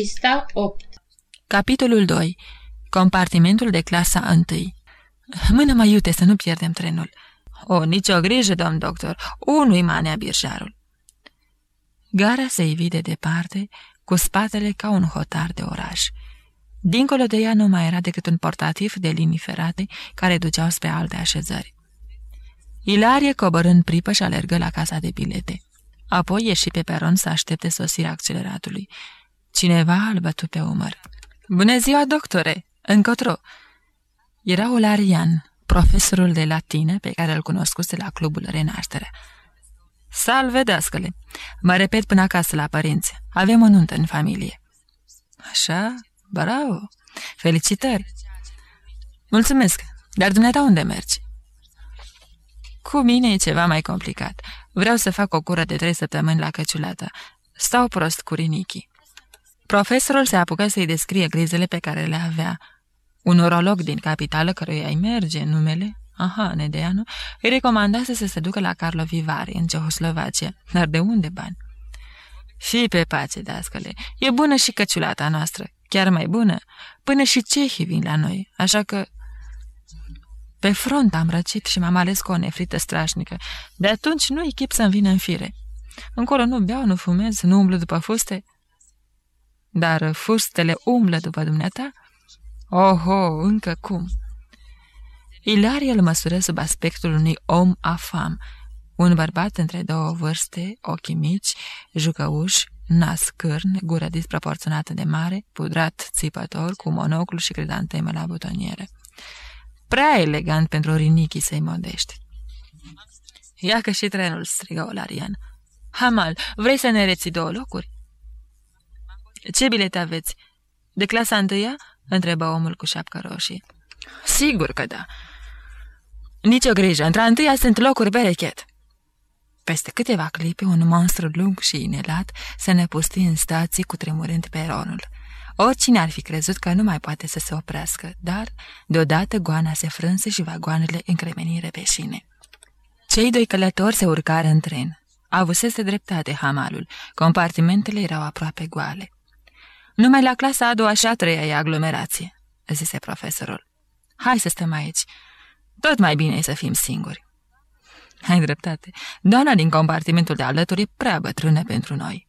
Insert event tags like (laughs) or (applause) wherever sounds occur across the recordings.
Pista 8 Capitolul 2 Compartimentul de clasa 1 Mână mai iute să nu pierdem trenul. O, nicio grijă, domn doctor, unui manea birjarul. Gara se ivi de departe, cu spatele ca un hotar de oraș. Dincolo de ea nu mai era decât un portativ de linii ferate care duceau spre alte așezări. Ilarie coborând pripă și alergă la casa de bilete. Apoi ieși pe peron să aștepte sosirea acceleratului. Cineva îl bătu pe umăr. Bună ziua, doctore! Încotro!" Era Olarian, profesorul de latină pe care îl cunoscuse la clubul Renașterea. Salve, dascăle! Mă repet până acasă la părinți. Avem o nuntă în familie. Așa? Bravo! Felicitări! Mulțumesc! Dar dumneata unde mergi? Cu mine e ceva mai complicat. Vreau să fac o cură de trei săptămâni la căciulată. Stau prost cu rinichii. Profesorul se apucă să-i descrie grizele pe care le avea. Un urolog din capitală căruia îi merge numele, aha, Nedeanu, îi recomandase să se ducă la Carlo Vivari, în Cehoslovacia. Dar de unde bani? Fii pe pace, dascăle, e bună și căciulata noastră, chiar mai bună. Până și cehii vin la noi, așa că... Pe front am răcit și m-am ales cu o nefrită strașnică. De atunci nu echip să-mi vină în fire. Încolo nu beau, nu fumez, nu umblu după fuste. Dar fustele umblă după dumneata? Oho, încă cum! Ilaria îl măsură sub aspectul unui om afam, un bărbat între două vârste, ochii mici, jucăuși, nas cârn, gură disproporționată de mare, pudrat țipător, cu monoclu și credanteme la butoniere. Prea elegant pentru rinichii să-i modești. Ia că și trenul, strigă Olarian. Hamal, vrei să ne reții două locuri? Ce bilete aveți? De clasa întâia?" întrebă omul cu șapcă roșie. Sigur că da. Nici o grijă, între întâia sunt locuri berechet. Peste câteva clipe, un monstru lung și inelat se năpusti în stație cu tremurând peronul. Oricine ar fi crezut că nu mai poate să se oprească, dar deodată goana se frânse și vagoanele încremenire pe șine. Cei doi călători se urcară în tren. Avusese dreptate hamalul, compartimentele erau aproape goale. Numai la clasa a doua și a treia e aglomerație, zise profesorul. Hai să stăm aici. Tot mai bine e să fim singuri. Ai dreptate. Doamna din compartimentul de alături e prea bătrână pentru noi.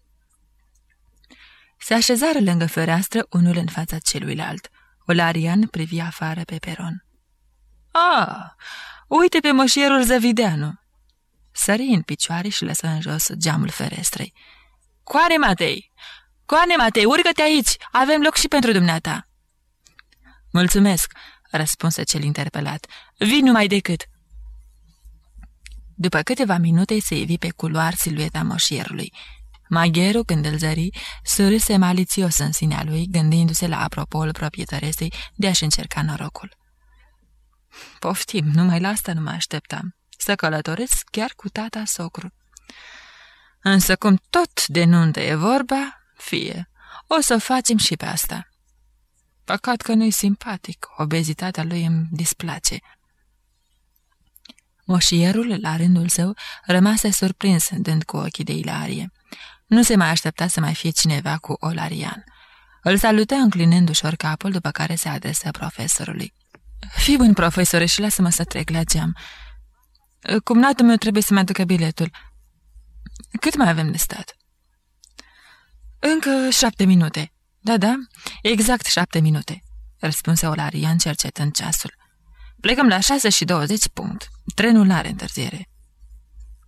Se așezară lângă fereastră unul în fața celuilalt. Olarian privi afară pe peron. Ah, uite pe moșierul Zăvideanu! Sări în picioare și lăsă în jos geamul ferestrei. Coare, Matei! Coane, Matei, urcă-te aici! Avem loc și pentru dumneata!" Mulțumesc!" răspunse cel interpelat. Vin numai decât!" După câteva minute se ivi pe culoar silueta moșierului. Magheru, când îl zări, surâse malițios în sinea lui, gândindu-se la apropoul proprietăresei de a-și încerca norocul. Poftim, numai la asta nu mă așteptam. Să călătoresc chiar cu tata socru. Însă cum tot de nuntă e vorba, fie, o să facem și pe asta. Păcat că nu-i simpatic, obezitatea lui îmi displace. Moșierul, la rândul său, rămase surprins dând cu ochii de Ilarie. Nu se mai aștepta să mai fie cineva cu Olarian. Îl salută înclinând ușor capul, după care se adresă profesorului. Fii bun, profesore, și lasă-mă să trec la geam. Cumnatul meu trebuie să-mi aducă biletul. Cât mai avem de stat?" Încă șapte minute. Da, da, exact șapte minute, răspunse Olarian cercetând ceasul. Plecăm la șase și douăzeci punct. Trenul n-are întârziere.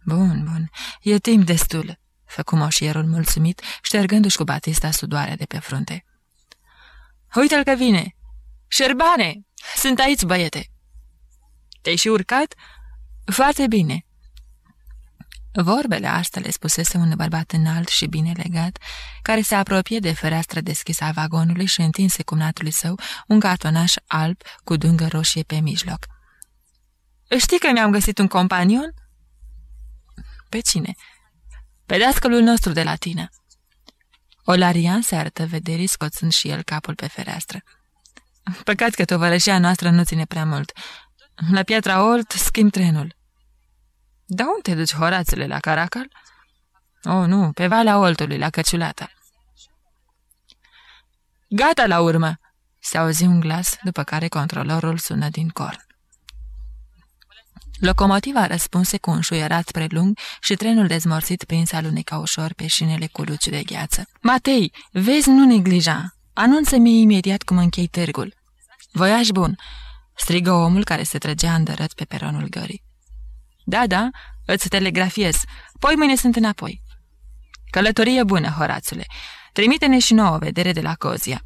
Bun, bun, e timp destul, făcu moșierul mulțumit, ștergându-și cu Batista sudoarea de pe frunte. Uite-l că vine! Șerbane! Sunt aici, băiete! Te-ai și urcat? Foarte bine. Vorbele astea le spusese un bărbat înalt și bine legat, care se apropie de fereastra deschisă a vagonului și întinse cumnatului său un cartonaș alb cu dungă roșie pe mijloc. Știi că mi-am găsit un companion?" Pe cine?" Pe dascălul nostru de latină." Olarian se arătă vederii scoțând și el capul pe fereastră. Păcat că tovărășia noastră nu ține prea mult. La Piatra Olt schimb trenul." Da unde te duci, Horațele, la Caracal?" Oh, nu, pe Valea Oltului, la Căciulata." Gata la urmă!" Se auzi un glas, după care controlorul sună din corn. Locomotiva răspunse cu un șuierat prelung și trenul dezmorțit prins aluneca ușor pe șinele cu luci de gheață. Matei, vezi, nu neglija! Anunță-mi imediat cum închei târgul. Voiaș bun!" strigă omul care se trăgea îndărât pe peronul gării. Da, da, îți telegrafiez. Poi mâine sunt înapoi." Călătorie bună, Horațule. Trimite-ne și nouă vedere de la Cozia.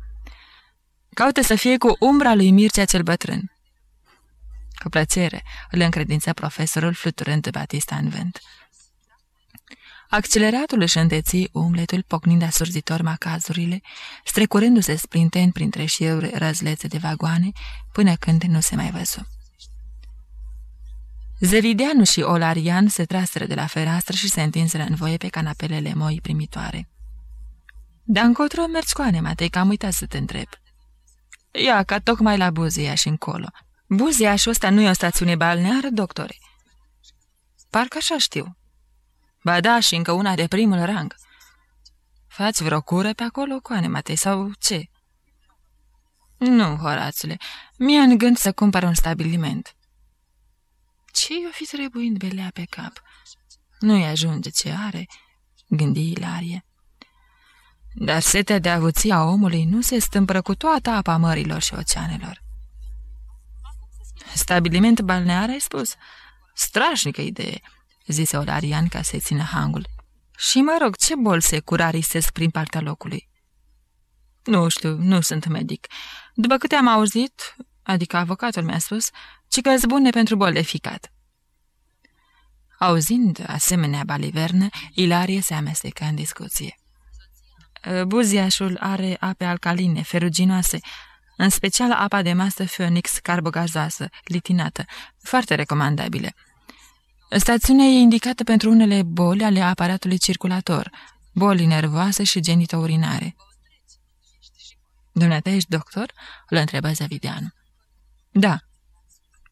Caută să fie cu umbra lui Mircea cel bătrân. Cu plăcere, îl încredința profesorul fluturând de Batista în vânt. Acceleratul își îndeții umletul, pocnind asurzitor macazurile, strecurându-se sprinten printre șiruri răzlețe de vagoane, până când nu se mai văzu. Zevideanu și Olarian se traseră de la fereastră și se întinseră în voie pe canapelele moi primitoare. Dar încotro mergi cu ane, Matei, că am uitat să te întreb. Ia, ca tocmai la Buzia și încolo. Buzia și ăsta nu e o stațiune balneară, doctore? Parcă așa știu. Ba da, și încă una de primul rang. Faci vreo cură pe acolo, coane, Matei, sau ce? Nu, Horațule, mi-e în gând să cumpăr un stabiliment. Ce-i-o fi trebuind belea pe cap? Nu-i ajunge ce are, gândi Ilarie. Dar setea de avuție a omului nu se stâmpără cu toată apa mărilor și oceanelor. Stabiliment balnear, ai spus? Strașnică idee, zise Olarian ca să-i țină hangul. Și mă rog, ce bol se curarisesc prin partea locului? Nu știu, nu sunt medic. După câte am auzit, adică avocatul mi-a spus, ci că bune pentru bol de ficat. Auzind asemenea balivernă, Ilarie se amestecă în discuție. Buziașul are ape alcaline, feruginoase, în special apa de masă Phoenix carbogazoasă, litinată, foarte recomandabile. Stațiunea e indicată pentru unele boli ale aparatului circulator, boli nervoase și genitourinare. Dumneata ești doctor?" îl întrebă Zavideanu. Da.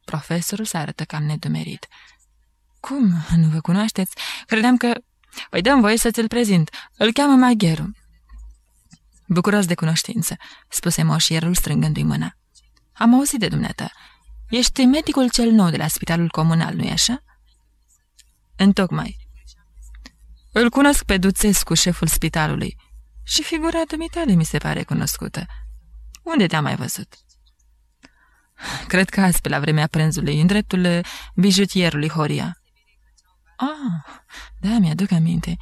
Profesorul s-a arătă cam nedumerit. Cum? Nu vă cunoașteți? Credeam că... Păi dăm voie să ți-l prezint. Îl cheamă Magheru. Bucuros de cunoștință, spuse moșierul strângându-i mâna. Am auzit de dumneata. Ești medicul cel nou de la spitalul comunal, nu-i așa? Întocmai. Îl cunosc pe Duțescu, șeful spitalului. Și figura dumitale mi se pare cunoscută. Unde te-am mai văzut? Cred că azi, pe la vremea prânzului, în dreptul bijutierului Horia. Ah, da, mi-aduc aminte.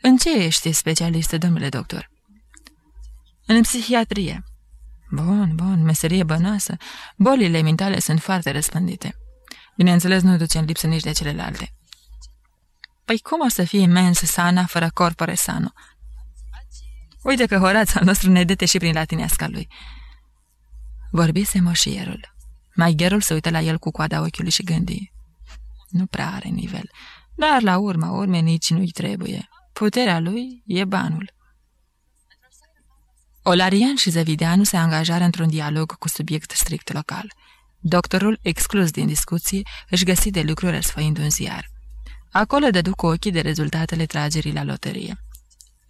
În ce ești specialistă, domnule doctor? În psihiatrie. Bun, bun, meserie bănoasă. Bolile mentale sunt foarte răspândite. Bineînțeles, nu duce în lipsă nici de celelalte. Păi cum o să fie mens sana fără corpore sano? Uite că Horaț al (laughs) nostru ne dete și prin latineasca lui. Vorbise moșierul. Maigherul se uită la el cu coada ochiului și gândi. Nu prea are nivel, dar la urma urme nici nu-i trebuie. Puterea lui e banul. Olarian și Zevideanu se angajară într-un dialog cu subiect strict local. Doctorul, exclus din discuție, își găsi de lucru răsfăind un ziar. Acolo dădu cu ochii de rezultatele tragerii la loterie.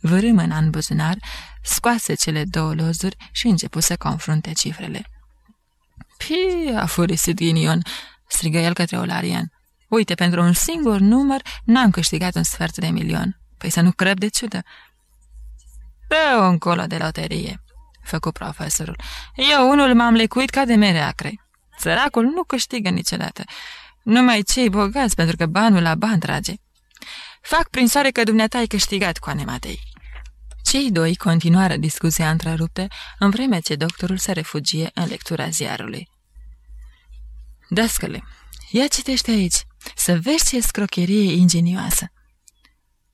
Vârâ mâna în buzunar, scoase cele două lozuri și începu să confrunte cifrele. Pii, a furisit ghinion, strigă el către Olarian. Uite, pentru un singur număr n-am câștigat un sfert de milion. Păi să nu creb de ciudă. Dă-o încolo de loterie, făcu profesorul. Eu unul m-am lecuit ca de mere acre. Săracul nu câștigă niciodată. Numai cei bogați, pentru că banul la ban trage. Fac prin soare că dumneata ai câștigat cu anematei. Cei doi continuară discuția întreruptă, în vreme ce doctorul se refugie în lectura ziarului. Dascăle, ia citește aici, să vezi ce scrocherie ingenioasă.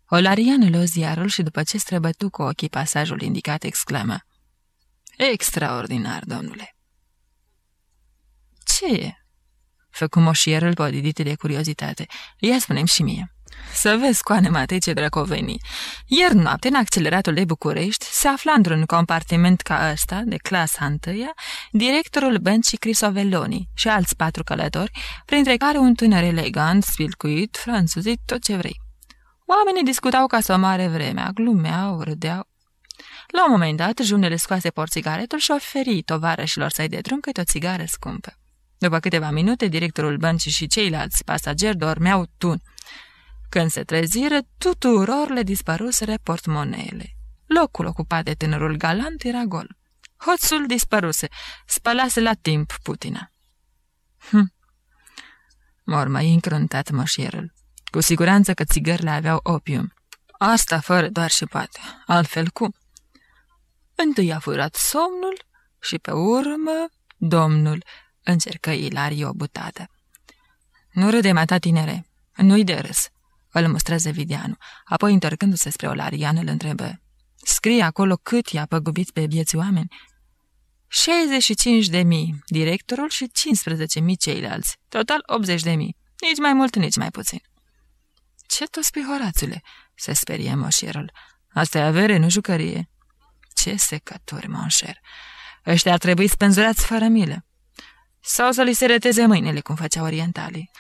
Olarian luă ziarul și după ce străbătu cu ochii pasajul indicat, exclamă. Extraordinar, domnule! Ce e? Făcu moșierul podidite de curiozitate. Ia spunem și mie. Să vezi, coane matei, ce drăcoveni. Ieri noapte, în acceleratul de București, se afla într-un compartiment ca ăsta, de clasa întâia, directorul băncii Crisoveloni și alți patru călători, printre care un tânăr elegant, spilcuit, franțuzit, tot ce vrei. Oamenii discutau ca să o mare vremea, glumeau, râdeau. La un moment dat, Junele scoase porțigaretul și oferi tovarășilor săi de drum câte o țigară scumpă. După câteva minute, directorul băncii și ceilalți pasageri dormeau tun. Când se treziră, tuturor le dispăruseră portmoneele. Locul ocupat de tânărul galant era gol. Hoțul dispăruse, spălase la timp Putina. Hm. Mormăi încruntat mășierul. Cu siguranță că țigările aveau opium. Asta fără doar și poate. Altfel cum? Întâi a furat somnul și pe urmă domnul încercă Ilarie o butată. Nu râde, mata tinere, nu-i de râs, îl mustrează Vidianu. Apoi, întorcându-se spre Olarian, îl întrebă. Scrie acolo cât i-a păgubit pe vieții oameni? 65 de mii, directorul și 15 mii ceilalți, total 80 de mii, nici mai mult, nici mai puțin. Ce tot Horațule?" se sperie moșierul. Asta e avere, nu jucărie." Ce secături, monșer! Ăștia ar trebui spânzurați fără milă. Sau să li se reteze mâinile, cum făceau orientalii.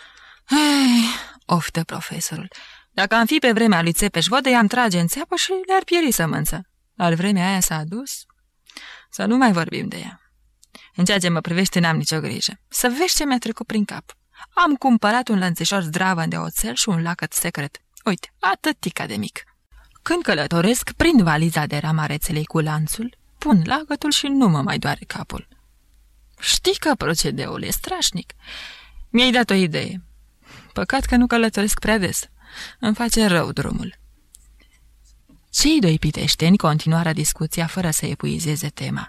Ei, oftă profesorul. Dacă am fi pe vremea lui Țepeș Vodă, i-am trage în țeapă și le-ar pieri sămânță. Dar vremea aia s-a adus? Să nu mai vorbim de ea. În ceea ce mă privește, n-am nicio grijă. Să vezi ce mi-a trecut prin cap. Am cumpărat un lănțișor zdravă de oțel și un lacăt secret. Uite, atâtica de mic. Când călătoresc, prin valiza de ramarețelei cu lanțul, pun lagătul și nu mă mai doare capul. Știi că procedeul e strașnic. Mi-ai dat o idee. Păcat că nu călătoresc prea des. Îmi face rău drumul. Cei doi piteșteni continuară discuția fără să epuizeze tema.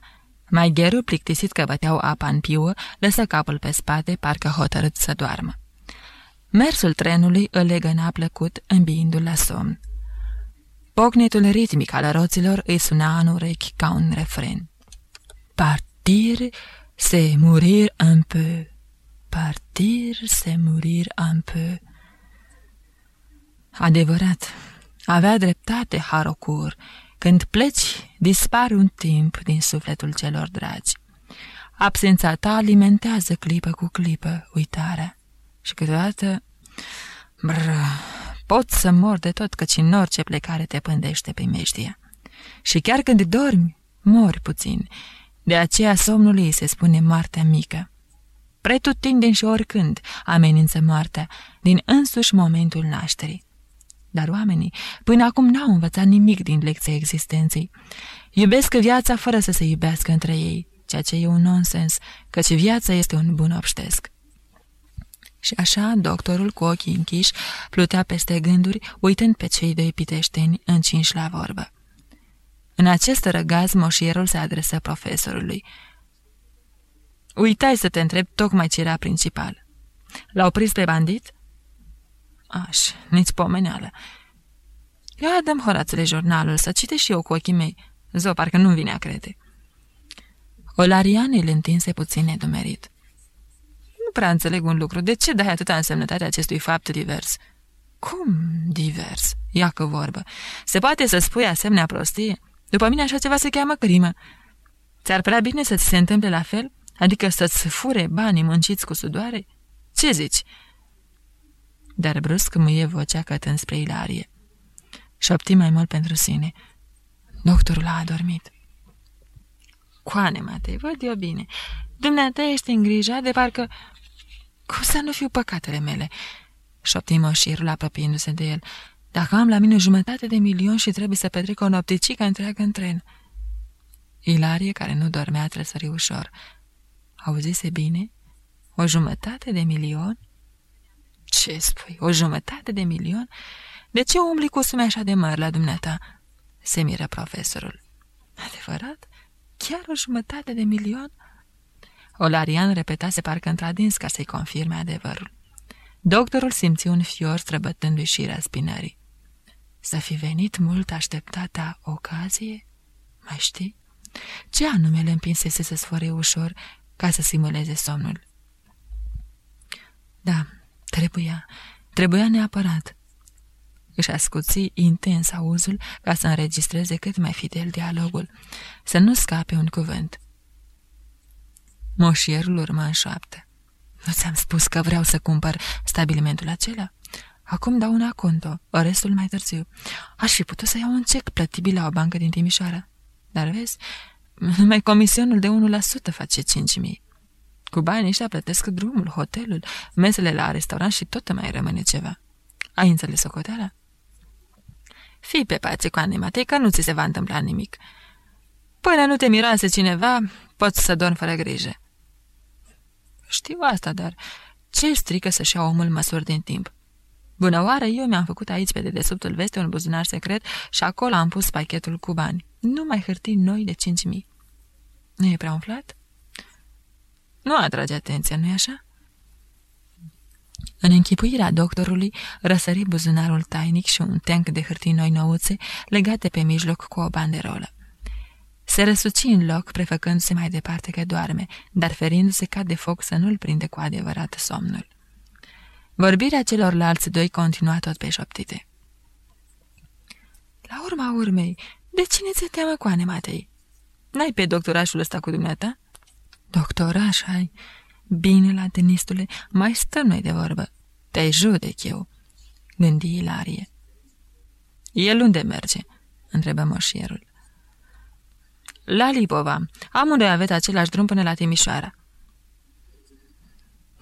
Mai gherul, plictisit că băteau apa în piuă, lăsă capul pe spate, parcă hotărât să doarmă. Mersul trenului îl legăna plăcut, îmbiindu-l la somn. Pocnetul ritmic al roților îi suna în urechi ca un refren. Partir, c'est mourir un peu. Partir, c'est mourir un peu. Adevărat, avea dreptate Harocur. Când pleci, dispare un timp din sufletul celor dragi. Absența ta alimentează clipă cu clipă uitarea. Și câteodată, bră, pot să mor de tot, căci în orice plecare te pândește meștia. Și chiar când dormi, mori puțin. De aceea somnului se spune moartea mică. Pretutindeni și oricând amenință moartea, din însuși momentul nașterii. Dar oamenii până acum n-au învățat nimic din lecția existenței. Iubesc viața fără să se iubească între ei, ceea ce e un nonsens, căci viața este un bun obștesc. Și așa, doctorul cu ochii închiși plutea peste gânduri, uitând pe cei doi piteșteni încinși la vorbă. În acest răgaz, moșierul se adresă profesorului. Uitai să te întreb tocmai ce era principal. L-au prins pe bandit?" Aș, nici pomeneală. Ia dăm horațele jurnalul să citești și eu cu ochii mei. Zo, parcă nu vine a crede. Olarian îl întinse puțin nedumerit. Nu prea înțeleg un lucru. De ce dai atâta însemnătate acestui fapt divers? Cum divers? Ia că vorbă. Se poate să spui asemenea prostie? După mine așa ceva se cheamă crimă. Ți-ar prea bine să ți se întâmple la fel? Adică să-ți fure banii munciți cu sudoare? Ce zici?" dar brusc mâie vocea cătând spre Ilarie. Șopti mai mult pentru sine. Doctorul a adormit. Coane, Matei, văd eu bine. Dumneata ești îngrijat de parcă... Cum să nu fiu păcatele mele? Șopti moșirul apropiindu-se de el. Dacă am la mine jumătate de milion și trebuie să petrec o nopticică întreagă în tren. Ilarie, care nu dormea, trăsări ușor. Auzise bine? O jumătate de milion? Ce spui? O jumătate de milion? De ce umbli cu sume așa de mari la dumneata?" se miră profesorul. Adevărat? Chiar o jumătate de milion?" Olarian repetase parcă într-adins ca să-i confirme adevărul. Doctorul simți un fior străbătându-i șirea spinării. Să fi venit mult așteptata ocazie? Mai știi? Ce anume le împinsese să sfore ușor ca să simuleze somnul? Da, Trebuia, trebuia neapărat. Își ascuți intens auzul ca să înregistreze cât mai fidel dialogul, să nu scape un cuvânt. Moșierul urma în șoaptă. Nu ți-am spus că vreau să cumpăr stabilimentul acela? Acum dau un aconto, restul mai târziu. Aș fi putut să iau un cec plătibil la o bancă din Timișoara. Dar vezi, (laughs) numai comisionul de 1% face 5.000. Cu banii ăștia plătesc drumul, hotelul, mesele la restaurant și tot mai rămâne ceva. Ai înțeles socoteala? Fii pe pace cu animatei că nu ți se va întâmpla nimic. Până nu te miroase cineva, poți să dormi fără grijă. Știu asta, dar ce strică să-și ia omul măsuri din timp? Bună oară, eu mi-am făcut aici pe dedesubtul veste un buzunar secret și acolo am pus pachetul cu bani. Nu mai hârtii noi de cinci mii. Nu e prea umflat? Nu atrage atenția, nu-i așa? În închipuirea doctorului răsări buzunarul tainic și un teanc de hârtii noi nouțe legate pe mijloc cu o banderolă. Se răsuci în loc, prefăcându-se mai departe că doarme, dar ferindu-se ca de foc să nu-l prinde cu adevărat somnul. Vorbirea celorlalți doi continua tot pe șoptite. La urma urmei, de cine ți-e teamă cu anematei? N-ai pe doctorașul ăsta cu dumneata? Doctoraș ai? Bine, la tenistule, mai stăm noi de vorbă. Te judec eu, gândi Ilarie. El unde merge? întrebă moșierul. La Lipova. Amândoi aveți același drum până la Timișoara.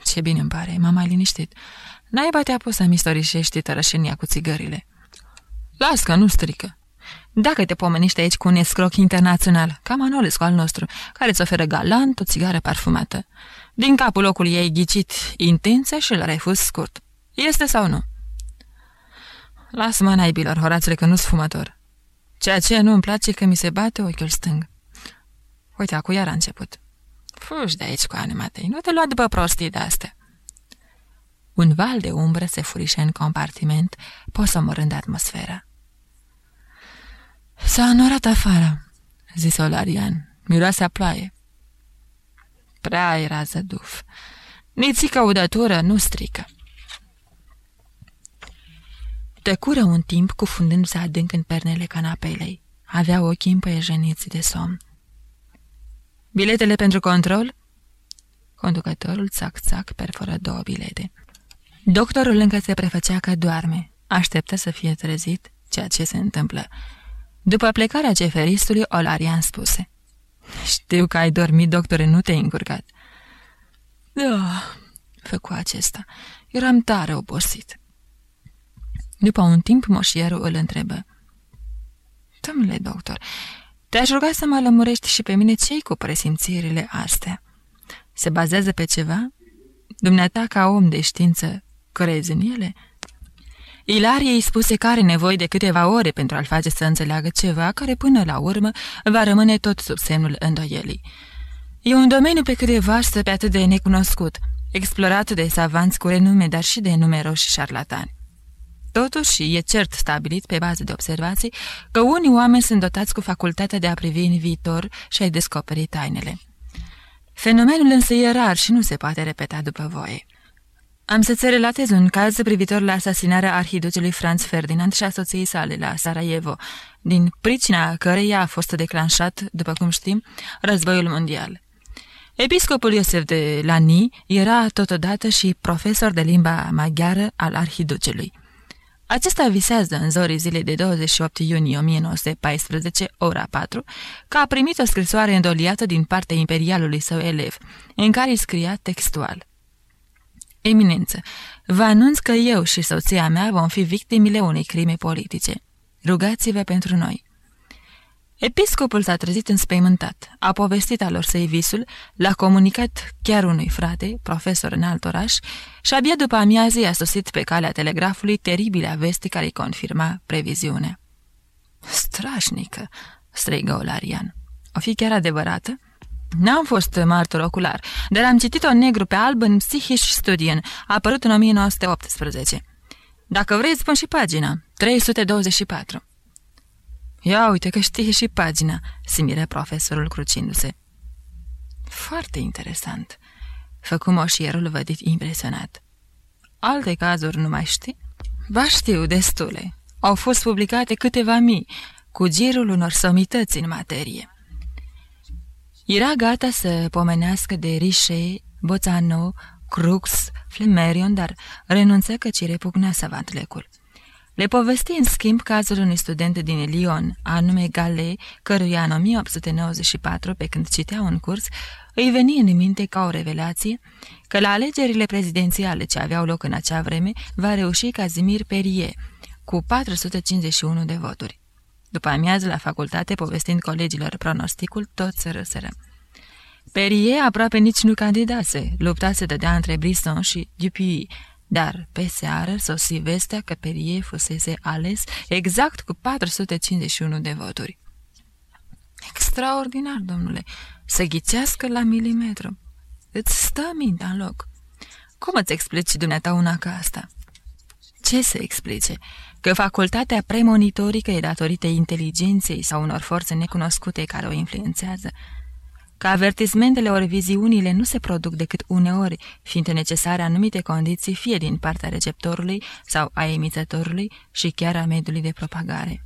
Ce bine îmi pare, m-am mai liniștit. N-ai te-a pus să-mi istorișești tărășenia cu țigările. Las că nu strică. Dacă te pomenești aici cu un escroc internațional, ca Manolescu al nostru, care îți oferă galant o țigară parfumată, din capul locului ei ghicit intensă și îl refuz scurt. Este sau nu? Lasă-mă, naibilor, Horațule, că nu-s fumător. Ceea ce nu îmi place că mi se bate ochiul stâng. Uite, acu iar a început. Fugi de aici cu animatei, nu te lua după prostii de-astea. Un val de umbră se furișe în compartiment, posomorând atmosfera. S-a înorat afară, zise Olarian. Miroase a ploaie. Prea era zăduf. Nițică udătură nu strică. Tăcură un timp, cufundându-se adânc în pernele canapelei. Avea ochii împăiejeniți de somn. Biletele pentru control? Conducătorul țac-țac perforă două bilete. Doctorul încă se prefăcea că doarme. Așteptă să fie trezit, ceea ce se întâmplă. După plecarea ceferistului, Olarian spuse. Știu că ai dormit, doctore, nu te-ai încurcat. Da, făcu acesta. Eram tare obosit. După un timp, moșierul îl întrebă. Domnule doctor, te-aș ruga să mă lămurești și pe mine ce cu presimțirile astea. Se bazează pe ceva? Dumneata, ca om de știință, crezi în ele?" Ilarie îi spuse că are nevoie de câteva ore pentru a-l face să înțeleagă ceva care până la urmă va rămâne tot sub semnul îndoielii. E un domeniu pe cât de vast, pe atât de necunoscut, explorat de savanți cu renume, dar și de numeroși șarlatani. Totuși, e cert stabilit pe bază de observații că unii oameni sunt dotați cu facultatea de a privi în viitor și a-i descoperi tainele. Fenomenul însă e rar și nu se poate repeta după voie. Am să-ți relatez un caz privitor la asasinarea arhiducelui Franz Ferdinand și a soției sale la Sarajevo, din pricina căreia a fost declanșat, după cum știm, războiul mondial. Episcopul Iosef de Lani era totodată și profesor de limba maghiară al arhiducelui. Acesta visează în zorii zilei de 28 iunie 1914, ora 4, că a primit o scrisoare îndoliată din partea imperialului său elev, în care îi scria textual. Eminență, vă anunț că eu și soția mea vom fi victimile unei crime politice. Rugați-vă pentru noi. Episcopul s-a trezit înspăimântat, a povestit alor săi visul, l-a comunicat chiar unui frate, profesor în alt oraș, și abia după amiază a sosit pe calea telegrafului teribilea veste care îi confirma previziunea. Strașnică, strigă Olarian. O fi chiar adevărată? N-am fost martor ocular, dar am citit-o negru pe alb în Psihisch Studien, apărut în 1918. Dacă vrei, spun și pagina. 324. Ia uite că știe și pagina, se miră profesorul crucindu-se. Foarte interesant, făcu moșierul vădit impresionat. Alte cazuri nu mai știi? Ba știu destule. Au fost publicate câteva mii, cu girul unor somități în materie. Era gata să pomenească de Riche, Bozano, Crux, Flemerion, dar renunță căci repugnea savantlecul. Le povesti în schimb cazul unui student din Lyon, anume Gale, căruia în 1894, pe când citea un curs, îi veni în minte ca o revelație că la alegerile prezidențiale ce aveau loc în acea vreme va reuși Casimir Perie, cu 451 de voturi. După amiază la facultate, povestind colegilor pronosticul, toți râsără. Perie aproape nici nu candidase, lupta se dădea între Brisson și Dupuy, dar pe seară sosi vestea că Perie fusese ales exact cu 451 de voturi. Extraordinar, domnule, să ghicească la milimetru. Îți stă mintea în loc. Cum îți explici dumneata una ca asta? Ce să explice? Că facultatea premonitorică e datorită inteligenței sau unor forțe necunoscute care o influențează? Că avertismentele ori viziunile nu se produc decât uneori, fiind necesare anumite condiții fie din partea receptorului sau a emițătorului și chiar a mediului de propagare?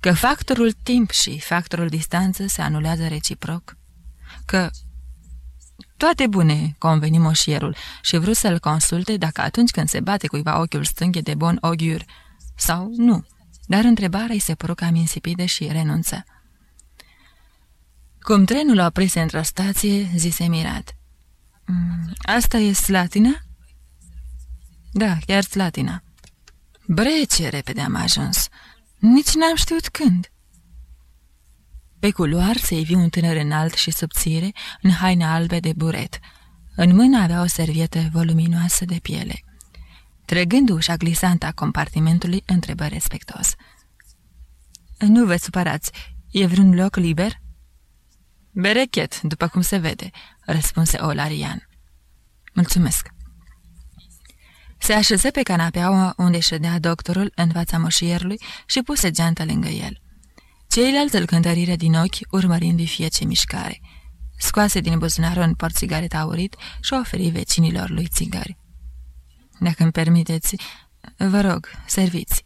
Că factorul timp și factorul distanță se anulează reciproc? Că toate bune, conveni moșierul și vrut să-l consulte dacă atunci când se bate cuiva ochiul stâng e de bon augur, sau nu, dar întrebarea îi se păru cam insipidă și renunță. Cum trenul a oprise într-o stație, zise mirat. Mm, asta e Slatina?" Da, chiar Slatina." Bre, ce repede am ajuns! Nici n-am știut când." Pe culoar se ivi un tânăr înalt și subțire, în haine albe de buret. În mână avea o servietă voluminoasă de piele. Trăgând ușa glisantă a compartimentului, întrebă respectos. Nu vă supărați, e vreun loc liber?" Berechet, după cum se vede," răspunse Olarian. Mulțumesc." Se așeză pe canapeaua unde ședea doctorul în fața moșierului și puse geanta lângă el. Ceilalți îl cântăriră din ochi, urmărind-i fiece mișcare. Scoase din buzunar un porțigaret aurit și o oferi vecinilor lui țigări. Dacă îmi permiteți, vă rog, serviți.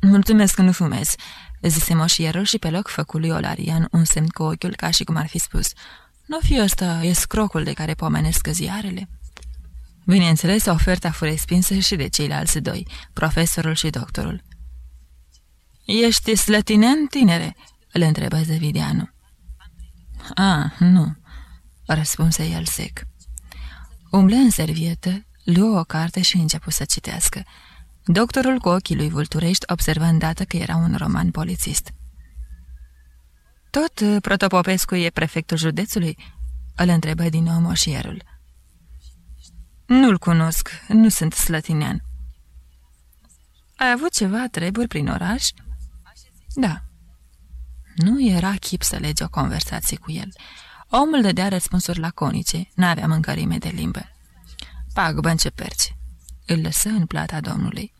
Mulțumesc că nu fumez, zise moșierul și pe loc făcu lui Olarian un semn cu ochiul ca și cum ar fi spus. Nu fi ăsta, e scrocul de care pomenesc ziarele. Bineînțeles, oferta fu respinsă și de ceilalți doi, profesorul și doctorul. Ești slătinen, tinere?" îl întrebă Zevideanu. A, nu," răspunse el sec. Umblă în servietă, luă o carte și începu să citească. Doctorul cu ochii lui vulturești observă îndată că era un roman polițist. Tot uh, Protopopescu e prefectul județului?" îl întrebă din nou moșierul. Nu-l cunosc, nu sunt slătinean." Ai avut ceva treburi prin oraș?" Da. Nu era chip să lege o conversație cu el. Omul dădea răspunsuri laconice, n-avea mâncărime de limbă. Pagubă în ce perci. Îl lăsă în plata domnului.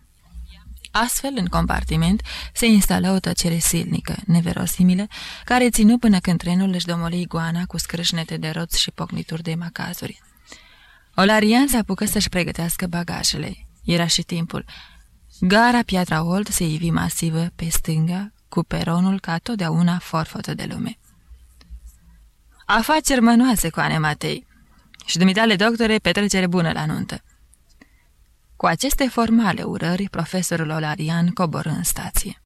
Astfel, în compartiment, se instală o tăcere silnică, neverosimilă, care ținu până când trenul își domoli iguana cu scrâșnete de roți și pocnituri de macazuri. Olarian se apucă să-și pregătească bagajele. Era și timpul. Gara Piatra Old se ivi masivă pe stânga, cu peronul ca totdeauna forfotă de lume. Afaceri mănoase cu Ane Matei și dumitale doctore petrecere bună la nuntă. Cu aceste formale urări, profesorul Olarian coboră în stație.